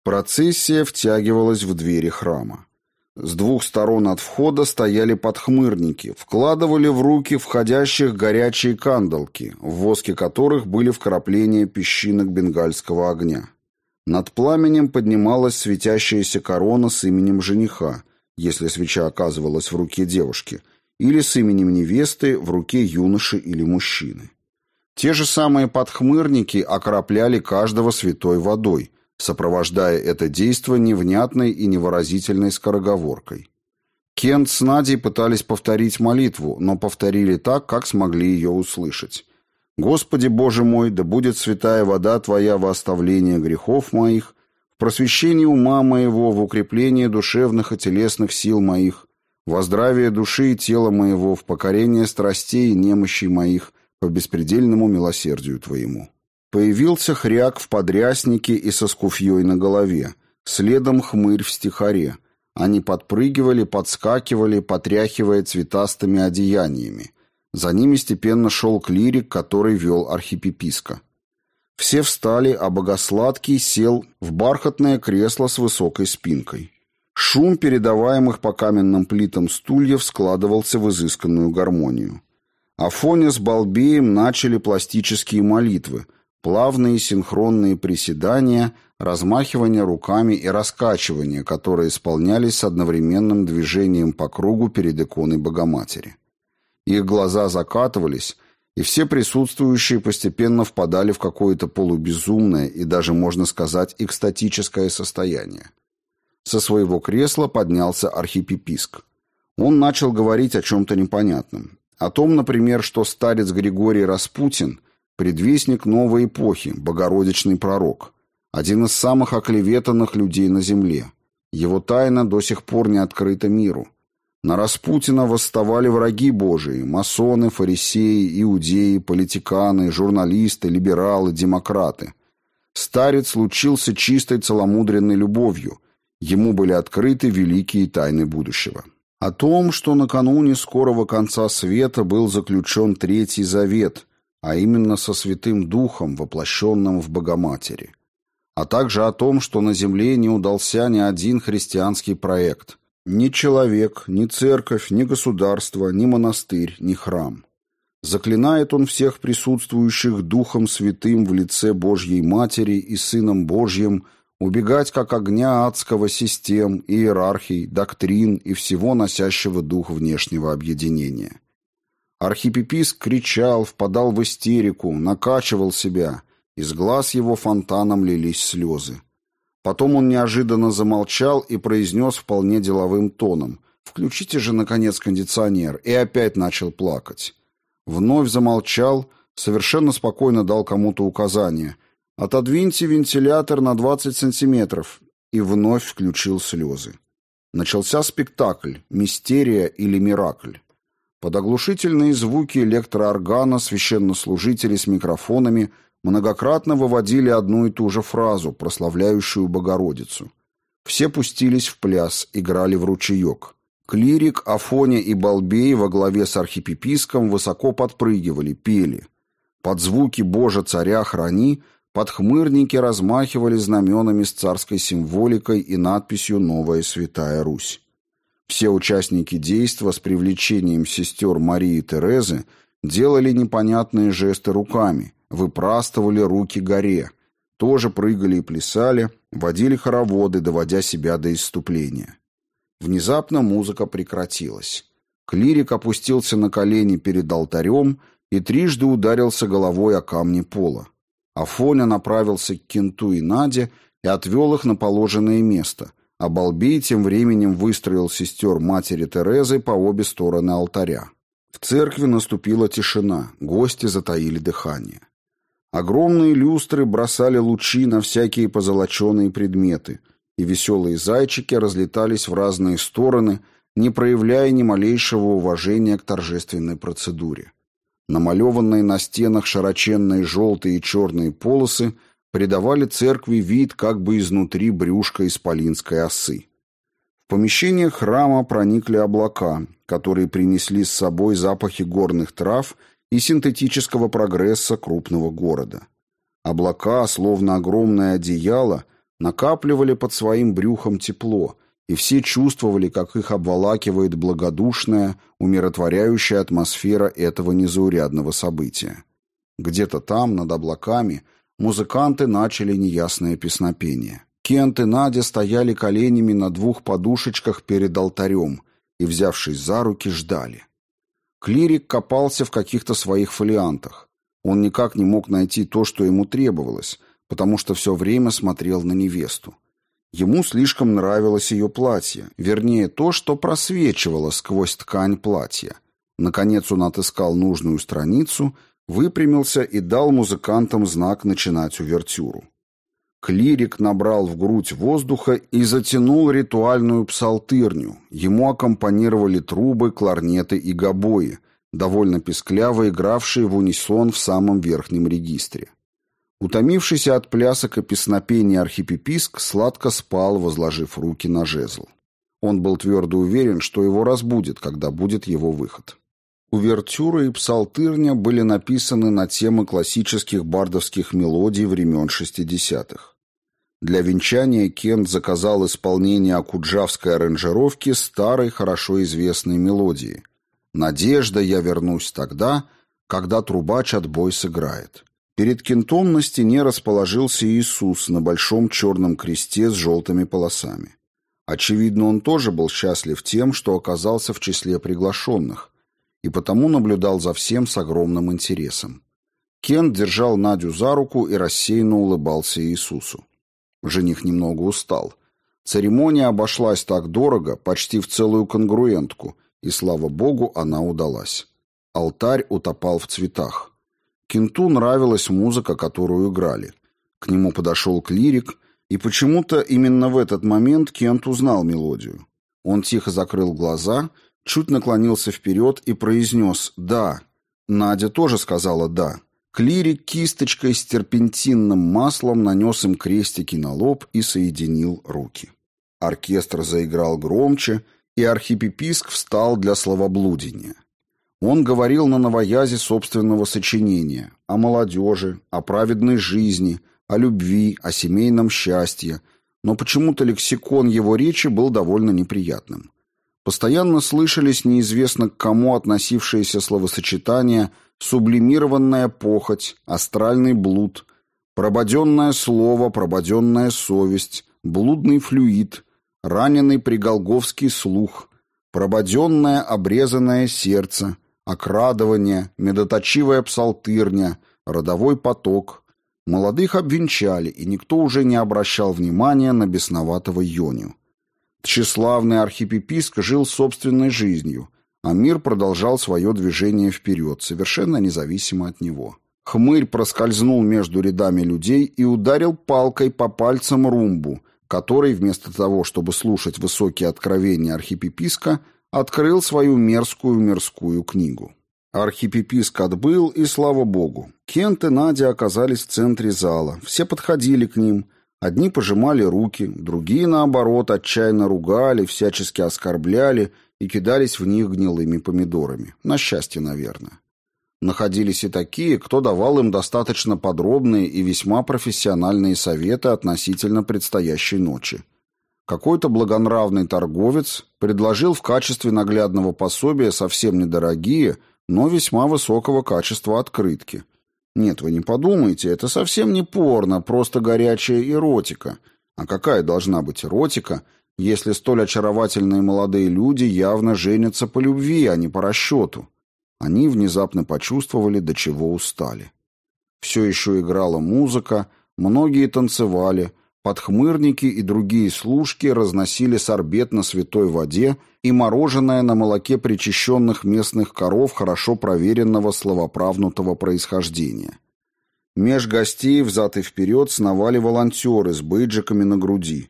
Процессия втягивалась в двери храма. С двух сторон от входа стояли подхмырники, вкладывали в руки входящих горячие кандалки, в воске которых были вкрапления песчинок бенгальского огня. Над пламенем поднималась светящаяся корона с именем жениха, если свеча оказывалась в руке девушки, или с именем невесты в руке юноши или мужчины. Те же самые подхмырники окропляли каждого святой водой, сопровождая это действо невнятной и невыразительной скороговоркой. Кент с Надей пытались повторить молитву, но повторили так, как смогли ее услышать. «Господи Боже мой, да будет святая вода Твоя во оставление грехов моих, в просвещении ума моего, в укреплении душевных и телесных сил моих, во здравие души и тела моего, в покорение страстей и немощей моих, по беспредельному милосердию Твоему». Появился хряк в подряснике и со скуфьей на голове, следом хмырь в стихаре. Они подпрыгивали, подскакивали, потряхивая цветастыми одеяниями. За ними степенно шел клирик, который вел архипеписка. Все встали, а Богосладкий сел в бархатное кресло с высокой спинкой. Шум передаваемых по каменным плитам стульев складывался в изысканную гармонию. Афоня с Балбеем начали пластические молитвы, плавные синхронные приседания, размахивание руками и раскачивания, которые исполнялись с одновременным движением по кругу перед иконой Богоматери. Их глаза закатывались, и все присутствующие постепенно впадали в какое-то полубезумное и даже, можно сказать, экстатическое состояние. Со своего кресла поднялся архипеписк. Он начал говорить о чем-то непонятном. О том, например, что старец Григорий Распутин – предвестник новой эпохи, богородичный пророк, один из самых оклеветанных людей на земле. Его тайна до сих пор не открыта миру. На Распутина восставали враги Божии – масоны, фарисеи, иудеи, политиканы, журналисты, либералы, демократы. Старец случился чистой целомудренной любовью. Ему были открыты великие тайны будущего. О том, что накануне скорого конца света был заключен Третий Завет, а именно со Святым Духом, воплощенным в Богоматери. А также о том, что на земле не удался ни один христианский проект. Ни человек, ни церковь, ни государство, ни монастырь, ни храм. Заклинает он всех присутствующих Духом Святым в лице Божьей Матери и Сыном Божьим – убегать как огня адского систем, иерархий, доктрин и всего носящего дух внешнего объединения. Архипеписк кричал, впадал в истерику, накачивал себя, из глаз его фонтаном лились слезы. Потом он неожиданно замолчал и произнес вполне деловым тоном «Включите же, наконец, кондиционер» и опять начал плакать. Вновь замолчал, совершенно спокойно дал кому-то указание «Отодвиньте вентилятор на 20 сантиметров» и вновь включил слезы. Начался спектакль «Мистерия или Миракль». Под оглушительные звуки электрооргана священнослужители с микрофонами многократно выводили одну и ту же фразу, прославляющую Богородицу. Все пустились в пляс, играли в ручеек. Клирик, Афоня и Балбей во главе с архипеписком высоко подпрыгивали, пели. Под звуки «Боже, царя храни» подхмырники размахивали знаменами с царской символикой и надписью «Новая святая Русь». Все участники действа с привлечением сестер Марии и Терезы делали непонятные жесты руками, выпрастывали руки горе, тоже прыгали и плясали, водили хороводы, доводя себя до исступления. Внезапно музыка прекратилась. Клирик опустился на колени перед алтарем и трижды ударился головой о камни пола. Афоня направился к Кенту и Наде и отвел их на положенное место, а Балбей тем временем выстроил сестер матери Терезы по обе стороны алтаря. В церкви наступила тишина, гости затаили дыхание. Огромные люстры бросали лучи на всякие позолоченные предметы, и веселые зайчики разлетались в разные стороны, не проявляя ни малейшего уважения к торжественной процедуре. Намалеванные на стенах широченные желтые и черные полосы – придавали церкви вид как бы изнутри брюшка исполинской осы. В помещение храма проникли облака, которые принесли с собой запахи горных трав и синтетического прогресса крупного города. Облака, словно огромное одеяло, накапливали под своим брюхом тепло, и все чувствовали, как их обволакивает благодушная, умиротворяющая атмосфера этого незаурядного события. Где-то там, над облаками, Музыканты начали неясное песнопение. Кент и Надя стояли коленями на двух подушечках перед алтарем и, взявшись за руки, ждали. Клирик копался в каких-то своих фолиантах. Он никак не мог найти то, что ему требовалось, потому что все время смотрел на невесту. Ему слишком нравилось ее платье, вернее, то, что просвечивало сквозь ткань платья. Наконец он отыскал нужную страницу выпрямился и дал музыкантам знак начинать увертюру. Клирик набрал в грудь воздуха и затянул ритуальную псалтырню. Ему аккомпанировали трубы, кларнеты и гобои, довольно пескляво игравшие в унисон в самом верхнем регистре. Утомившийся от плясок и песнопения архипеписк сладко спал, возложив руки на жезл. Он был твердо уверен, что его разбудит, когда будет его выход. Увертюра и псалтырня были написаны на темы классических бардовских мелодий времен 60-х. Для венчания Кент заказал исполнение акуджавской аранжировки старой, хорошо известной мелодии «Надежда, я вернусь тогда, когда трубач отбой сыграет». Перед Кентом на стене расположился Иисус на большом черном кресте с желтыми полосами. Очевидно, он тоже был счастлив тем, что оказался в числе приглашенных – и потому наблюдал за всем с огромным интересом. Кен держал Надю за руку и рассеянно улыбался Иисусу. Жених немного устал. Церемония обошлась так дорого, почти в целую конгруентку, и, слава богу, она удалась. Алтарь утопал в цветах. Кенту нравилась музыка, которую играли. К нему подошел клирик, и почему-то именно в этот момент Кент узнал мелодию. Он тихо закрыл глаза и, чуть наклонился вперед и произнес «да». Надя тоже сказала «да». Клирик кисточкой с терпентинным маслом нанес им крестики на лоб и соединил руки. Оркестр заиграл громче, и архипеписк встал для словоблудения. Он говорил на новоязе собственного сочинения о молодежи, о праведной жизни, о любви, о семейном счастье, но почему-то лексикон его речи был довольно неприятным. Постоянно слышались неизвестно к кому относившиеся словосочетания «сублимированная похоть», «астральный блуд», «прободенное слово», «прободенная совесть», «блудный флюид», «раненый приголговский слух», «прободенное обрезанное сердце», «окрадывание», «медоточивая псалтырня», «родовой поток», Молодых обвенчали, и никто уже не обращал внимания на бесноватого Йоню. Тщеславный архипеписк жил собственной жизнью, а мир продолжал свое движение вперед, совершенно независимо от него. Хмырь проскользнул между рядами людей и ударил палкой по пальцам румбу, который, вместо того, чтобы слушать высокие откровения архипеписка, открыл свою мерзкую мирскую книгу. Архипеписк отбыл, и слава богу. Кент и Надя оказались в центре зала. Все подходили к ним. Одни пожимали руки, другие, наоборот, отчаянно ругали, всячески оскорбляли и кидались в них гнилыми помидорами. На счастье, наверное. Находились и такие, кто давал им достаточно подробные и весьма профессиональные советы относительно предстоящей ночи. Какой-то благонравный торговец предложил в качестве наглядного пособия совсем недорогие – но весьма высокого качества открытки. Нет, вы не подумайте, это совсем не порно, просто горячая эротика. А какая должна быть эротика, если столь очаровательные молодые люди явно женятся по любви, а не по расчету? Они внезапно почувствовали, до чего устали. Все еще играла музыка, многие танцевали, подхмырники и другие служки разносили сорбет на святой воде и мороженое на молоке причащенных местных коров хорошо проверенного словоправнутого происхождения. Меж гостей взад и вперед сновали волонтеры с бейджиками на груди.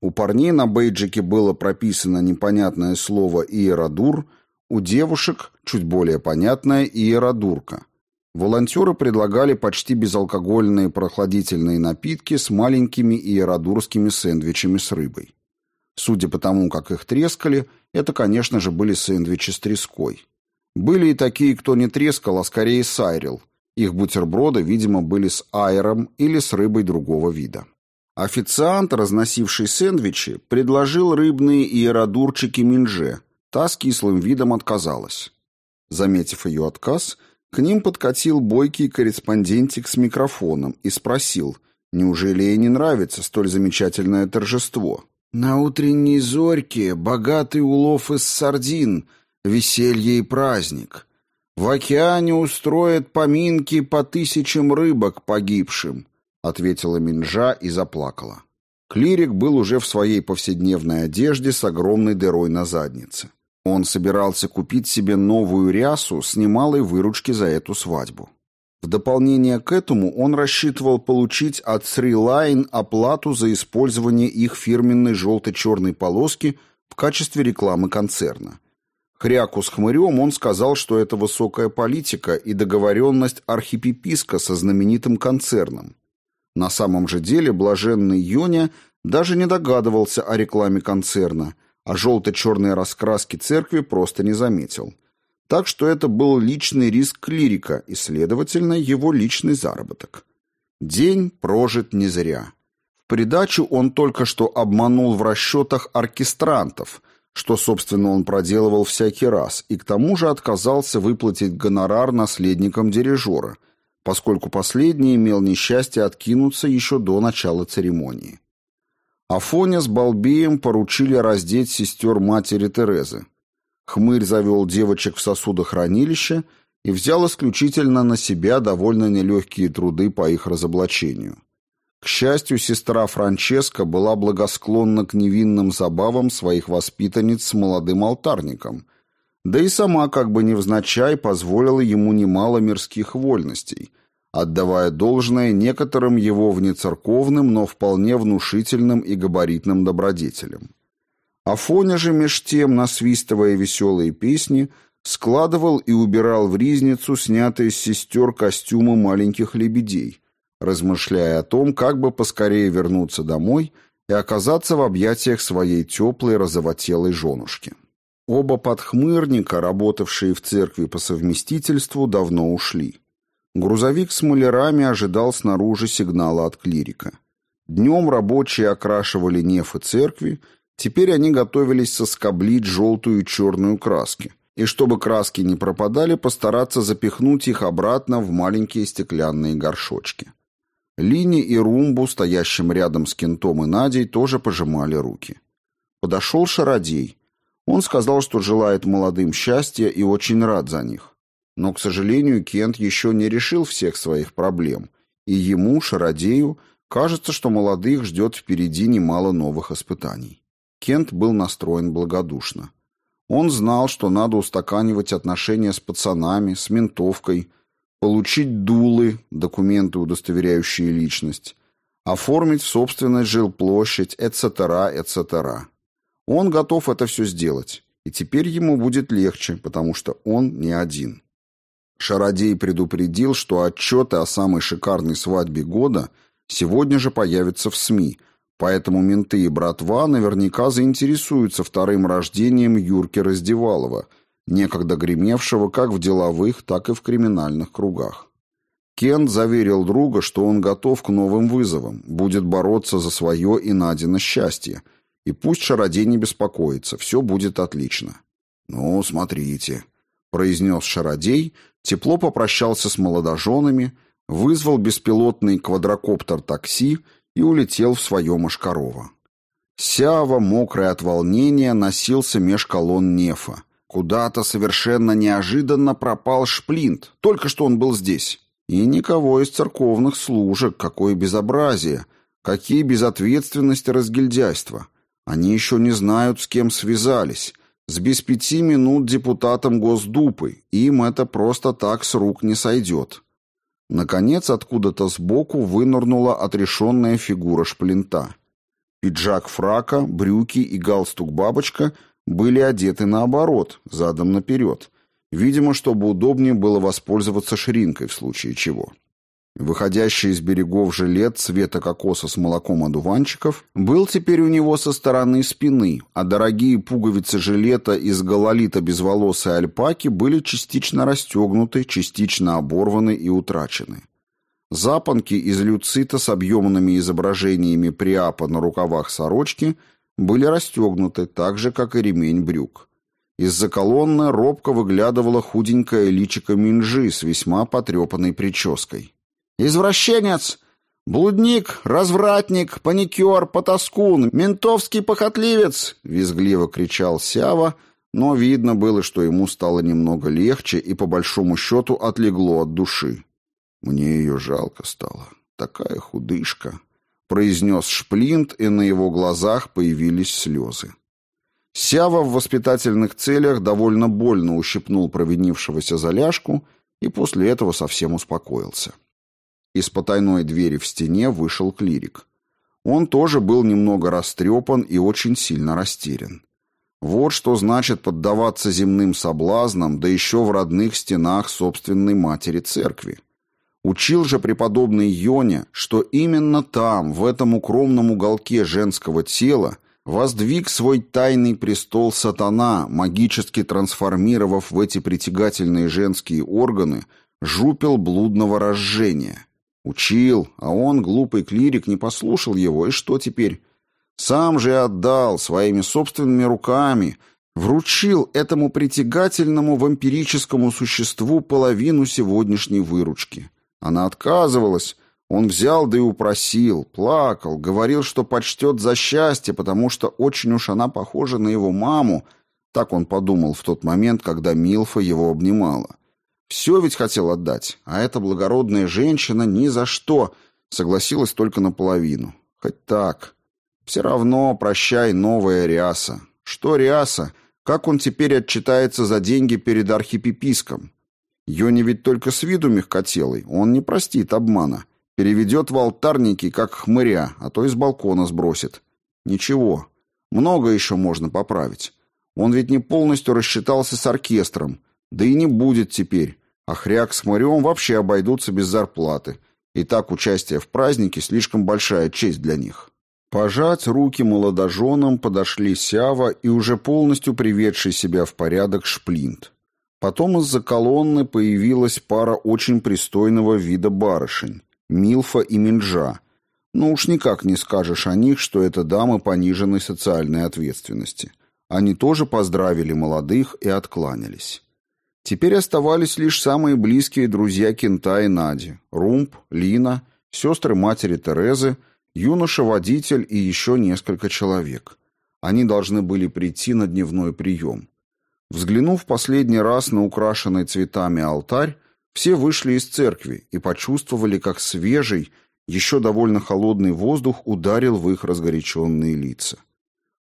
У парней на бейджике было прописано непонятное слово «иеродур», у девушек чуть более понятное «иеродурка». Волонтеры предлагали почти безалкогольные прохладительные напитки с маленькими иеродурскими сэндвичами с рыбой. Судя по тому, как их трескали, это, конечно же, были сэндвичи с треской. Были и такие, кто не трескал, а скорее сайрил. Их бутерброды, видимо, были с айром или с рыбой другого вида. Официант, разносивший сэндвичи, предложил рыбные иеродурчики минже. Та с кислым видом отказалась. Заметив ее отказ, к ним подкатил бойкий корреспондентик с микрофоном и спросил, неужели ей не нравится столь замечательное торжество. На утренней зорьке богатый улов из сардин, веселье и праздник. В океане устроят поминки по тысячам рыбок погибшим, ответила Минжа и заплакала. Клирик был уже в своей повседневной одежде с огромной дырой на заднице. Он собирался купить себе новую рясу с немалой выручки за эту свадьбу. В дополнение к этому он рассчитывал получить от Three Line оплату за использование их фирменной желто-черной полоски в качестве рекламы концерна. Хряку с хмырем он сказал, что это высокая политика и договоренность архипеписка со знаменитым концерном. На самом же деле блаженный Йоня даже не догадывался о рекламе концерна, а желто-черные раскраски церкви просто не заметил – так что это был личный риск клирика и, следовательно, его личный заработок. День прожит не зря. В придачу он только что обманул в расчетах оркестрантов, что, собственно, он проделывал всякий раз, и к тому же отказался выплатить гонорар наследникам дирижера, поскольку последний имел несчастье откинуться еще до начала церемонии. Афоня с Балбеем поручили раздеть сестер матери Терезы. Хмырь завел девочек в сосудохранилище и взял исключительно на себя довольно нелегкие труды по их разоблачению. К счастью, сестра Франческа была благосклонна к невинным забавам своих воспитанниц с молодым алтарником, да и сама как бы невзначай позволила ему немало мирских вольностей, отдавая должное некоторым его внецерковным, но вполне внушительным и габаритным добродетелям. Афоня же меж тем, насвистывая веселые песни, складывал и убирал в ризницу снятые с сестер костюмы маленьких лебедей, размышляя о том, как бы поскорее вернуться домой и оказаться в объятиях своей теплой розовотелой женушки. Оба подхмырника, работавшие в церкви по совместительству, давно ушли. Грузовик с малярами ожидал снаружи сигнала от клирика. Днем рабочие окрашивали нефы церкви, Теперь они готовились соскоблить желтую и черную краски. И чтобы краски не пропадали, постараться запихнуть их обратно в маленькие стеклянные горшочки. Лини и Румбу, стоящим рядом с Кентом и Надей, тоже пожимали руки. Подошел Шародей. Он сказал, что желает молодым счастья и очень рад за них. Но, к сожалению, Кент еще не решил всех своих проблем, и ему, Шародею, кажется, что молодых ждет впереди немало новых испытаний. Кент был настроен благодушно. Он знал, что надо устаканивать отношения с пацанами, с ментовкой, получить дулы, документы, удостоверяющие личность, оформить в собственность жилплощадь, etc., etc. Он готов это все сделать, и теперь ему будет легче, потому что он не один. Шародей предупредил, что отчеты о самой шикарной свадьбе года сегодня же появятся в СМИ, поэтому менты и братва наверняка заинтересуются вторым рождением Юрки Раздевалова, некогда гремевшего как в деловых, так и в криминальных кругах. Кент заверил друга, что он готов к новым вызовам, будет бороться за свое и Надина счастье. И пусть Шародей не беспокоится, все будет отлично. «Ну, смотрите», — произнес Шародей, тепло попрощался с молодоженами, вызвал беспилотный квадрокоптер-такси и улетел в свое Машкарова. Сява, мокрый от волнения, носился меж колонн Нефа. Куда-то совершенно неожиданно пропал Шплинт, только что он был здесь. И никого из церковных служек, какое безобразие, какие безответственности разгильдяйства. Они еще не знают, с кем связались. С без пяти минут депутатом Госдупы. Им это просто так с рук не сойдет. Наконец, откуда-то сбоку вынырнула отрешенная фигура шплинта. Пиджак фрака, брюки и галстук-бабочка были одеты наоборот, задом наперед, Видимо, чтобы удобнее было воспользоваться ширинкой в случае чего. Выходящий из берегов жилет цвета кокоса с молоком одуванчиков был теперь у него со стороны спины, а дорогие пуговицы жилета из гололита безволосой альпаки были частично расстегнуты, частично оборваны и утрачены. Запонки из люцита с объемными изображениями приапа на рукавах сорочки были расстегнуты, так же, как и ремень брюк. Из-за колонны робко выглядывала худенькая личико Минжи с весьма потрепанной прической. «Извращенец! Блудник, развратник, паникер, потаскун, ментовский похотливец!» — визгливо кричал Сява, но видно было, что ему стало немного легче и, по большому счету, отлегло от души. «Мне ее жалко стало. Такая худышка!» — произнес Шплинт, и на его глазах появились слезы. Сява в воспитательных целях довольно больно ущипнул провинившегося за ляжку и после этого совсем успокоился. Из потайной двери в стене вышел клирик. Он тоже был немного растрепан и очень сильно растерян. Вот что значит поддаваться земным соблазнам, да еще в родных стенах собственной матери церкви. Учил же преподобный Йоня, что именно там, в этом укромном уголке женского тела, воздвиг свой тайный престол сатана, магически трансформировав в эти притягательные женские органы жупел блудного разжения. Учил, а он, глупый клирик, не послушал его, и что теперь? Сам же отдал своими собственными руками, вручил этому притягательному вампирическому существу половину сегодняшней выручки. Она отказывалась, он взял да и упросил, плакал, говорил, что почтет за счастье, потому что очень уж она похожа на его маму. Так он подумал в тот момент, когда Милфа его обнимала. Все ведь хотел отдать, а эта благородная женщина ни за что согласилась только наполовину. Хоть так. Все равно прощай, новая ряса. Что ряса? Как он теперь отчитается за деньги перед архипеписком? Йони ведь только с виду мягкотелый, он не простит обмана. Переведет в алтарники, как хмыря, а то из балкона сбросит. Ничего, много еще можно поправить. Он ведь не полностью рассчитался с оркестром, да и не будет теперь. А хряк с хмырем вообще обойдутся без зарплаты. И так участие в празднике слишком большая честь для них. Пожать руки молодоженам подошли Сява и уже полностью приведший себя в порядок Шплинт. Потом из-за колонны появилась пара очень пристойного вида барышень. Милфа и Минджа. Но уж никак не скажешь о них, что это дамы пониженной социальной ответственности. Они тоже поздравили молодых и откланялись. Теперь оставались лишь самые близкие друзья Кента и Нади, Румб, Лина, сестры матери Терезы, юноша-водитель и еще несколько человек. Они должны были прийти на дневной прием. Взглянув последний раз на украшенный цветами алтарь, Все вышли из церкви и почувствовали, как свежий, еще довольно холодный воздух ударил в их разгоряченные лица.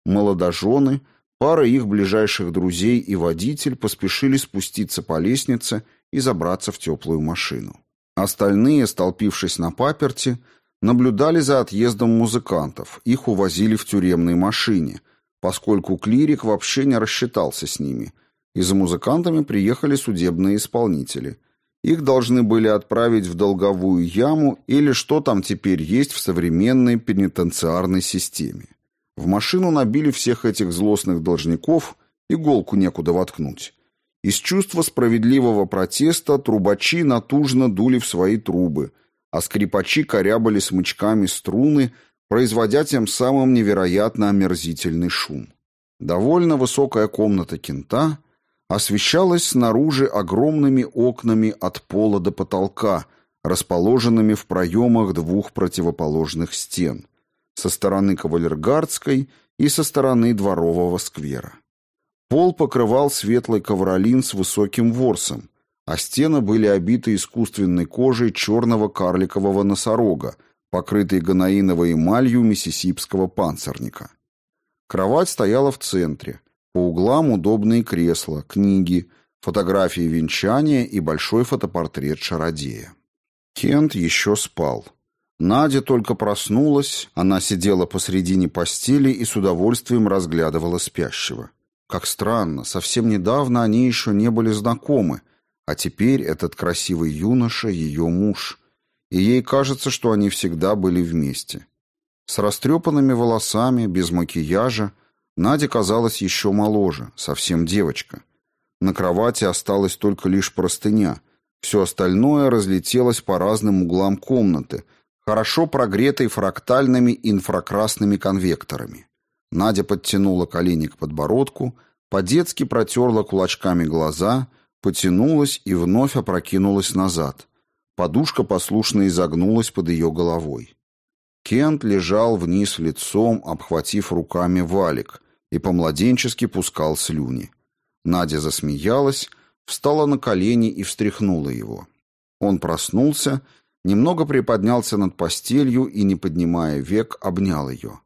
Молодожены, пара их ближайших друзей и водитель поспешили спуститься по лестнице и забраться в теплую машину. Остальные, столпившись на паперти, наблюдали за отъездом музыкантов, их увозили в тюремной машине, поскольку клирик вообще не рассчитался с ними, и за музыкантами приехали судебные исполнители. Их должны были отправить в долговую яму или что там теперь есть в современной пенитенциарной системе. В машину набили всех этих злостных должников, иголку некуда воткнуть. Из чувства справедливого протеста трубачи натужно дули в свои трубы, а скрипачи корябали смычками струны, производя тем самым невероятно омерзительный шум. Довольно высокая комната кента освещалась снаружи огромными окнами от пола до потолка, расположенными в проемах двух противоположных стен, со стороны кавалергардской и со стороны дворового сквера. Пол покрывал светлый ковролин с высоким ворсом, а стены были обиты искусственной кожей черного карликового носорога, покрытой ганаиновой эмалью миссисипского панцирника. Кровать стояла в центре, по углам удобные кресла, книги, фотографии венчания и большой фотопортрет Шародея. Кент еще спал. Надя только проснулась, она сидела посредине постели и с удовольствием разглядывала спящего. Как странно, совсем недавно они еще не были знакомы, а теперь этот красивый юноша — ее муж. И ей кажется, что они всегда были вместе. С растрепанными волосами, без макияжа, Надя казалась еще моложе, совсем девочка. На кровати осталась только лишь простыня. Все остальное разлетелось по разным углам комнаты, хорошо прогретой фрактальными инфракрасными конвекторами. Надя подтянула колени к подбородку, по-детски протерла кулачками глаза, потянулась и вновь опрокинулась назад. Подушка послушно изогнулась под ее головой. Кент лежал вниз лицом, обхватив руками валик, и по-младенчески пускал слюни. Надя засмеялась, встала на колени и встряхнула его. Он проснулся, немного приподнялся над постелью и, не поднимая век, обнял ее.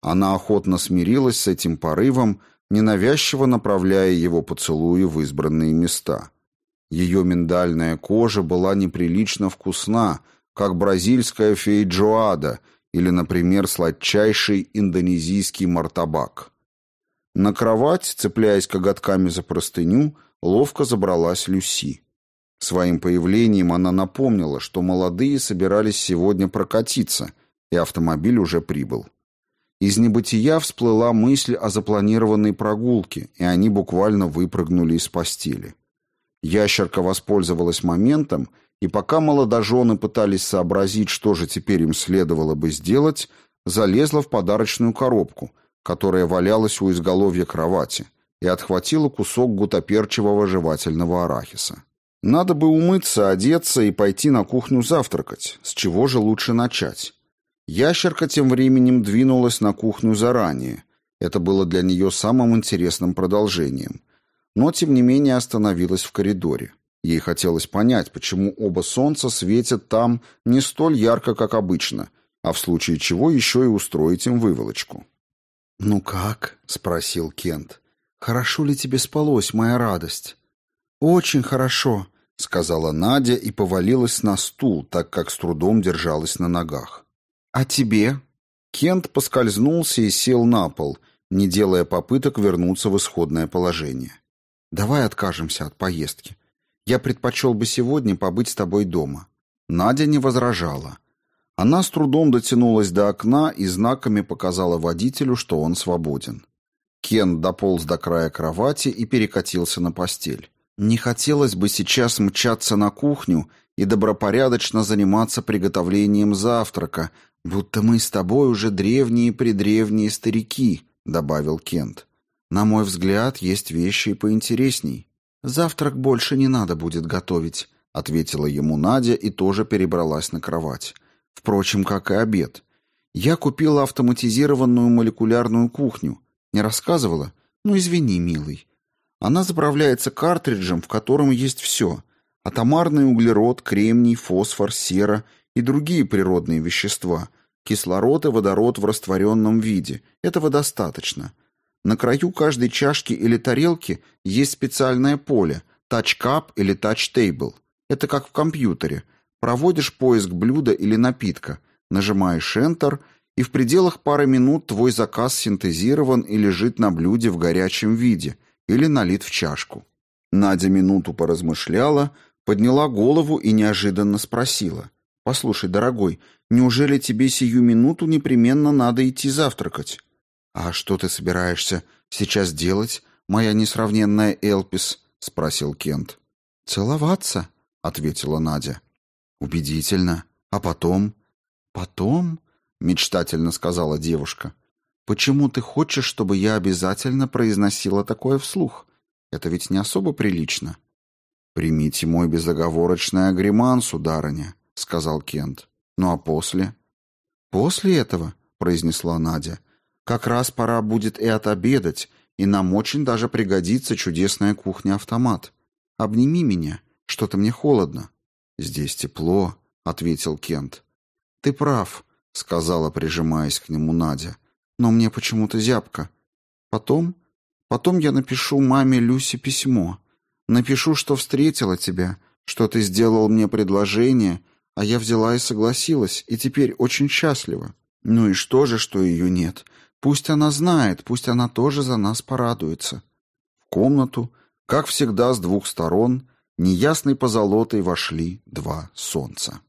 Она охотно смирилась с этим порывом, ненавязчиво направляя его поцелуи в избранные места. Ее миндальная кожа была неприлично вкусна, как бразильская фейджоада или, например, сладчайший индонезийский мартабак. На кровать, цепляясь коготками за простыню, ловко забралась Люси. Своим появлением она напомнила, что молодые собирались сегодня прокатиться, и автомобиль уже прибыл. Из небытия всплыла мысль о запланированной прогулке, и они буквально выпрыгнули из постели. Ящерка воспользовалась моментом, и пока молодожены пытались сообразить, что же теперь им следовало бы сделать, залезла в подарочную коробку, которая валялась у изголовья кровати, и отхватила кусок гутоперчивого жевательного арахиса. Надо бы умыться, одеться и пойти на кухню завтракать. С чего же лучше начать? Ящерка тем временем двинулась на кухню заранее. Это было для нее самым интересным продолжением. Но, тем не менее, остановилась в коридоре. Ей хотелось понять, почему оба солнца светят там не столь ярко, как обычно, а в случае чего еще и устроить им выволочку. «Ну как?» — спросил Кент. «Хорошо ли тебе спалось, моя радость?» «Очень хорошо», — сказала Надя и повалилась на стул, так как с трудом держалась на ногах. «А тебе?» Кент поскользнулся и сел на пол, не делая попыток вернуться в исходное положение. «Давай откажемся от поездки. Я предпочел бы сегодня побыть с тобой дома». Надя не возражала. Она с трудом дотянулась до окна и знаками показала водителю, что он свободен. Кент дополз до края кровати и перекатился на постель. «Не хотелось бы сейчас мчаться на кухню и добропорядочно заниматься приготовлением завтрака, «Будто мы с тобой уже древние-предревние старики», — добавил Кент. «На мой взгляд, есть вещи и поинтересней. Завтрак больше не надо будет готовить», — ответила ему Надя и тоже перебралась на кровать. «Впрочем, как и обед. Я купила автоматизированную молекулярную кухню. Не рассказывала? Ну, извини, милый. Она заправляется картриджем, в котором есть все. Атомарный углерод, кремний, фосфор, сера и другие природные вещества, кислород и водород в растворенном виде. Этого достаточно. На краю каждой чашки или тарелки есть специальное поле – тач-кап или тач-тейбл. Это как в компьютере. Проводишь поиск блюда или напитка, нажимаешь Enter – и в пределах пары минут твой заказ синтезирован и лежит на блюде в горячем виде или налит в чашку. Надя минуту поразмышляла, подняла голову и неожиданно спросила. «Послушай, дорогой, неужели тебе сию минуту непременно надо идти завтракать?» «А что ты собираешься сейчас делать, моя несравненная Элпис?» — спросил Кент. «Целоваться», — ответила Надя. «Убедительно. А потом?» «Потом?» — мечтательно сказала девушка. «Почему ты хочешь, чтобы я обязательно произносила такое вслух? Это ведь не особо прилично». «Примите мой безоговорочный агриман, сударыня», — сказал Кент. «Ну а после?» «После этого», — произнесла Надя, — «как раз пора будет и отобедать, и нам очень даже пригодится чудесная кухня-автомат. Обними меня, что-то мне холодно». «Здесь тепло», — ответил Кент. «Ты прав», сказала, прижимаясь к нему Надя. Но мне почему-то зябко. Потом, потом я напишу маме Люсе письмо. Напишу, что встретила тебя, что ты сделал мне предложение, а я взяла и согласилась, и теперь очень счастлива. Ну и что же, что ее нет? Пусть она знает, пусть она тоже за нас порадуется. В комнату, как всегда с двух сторон, неясной позолотой вошли два солнца.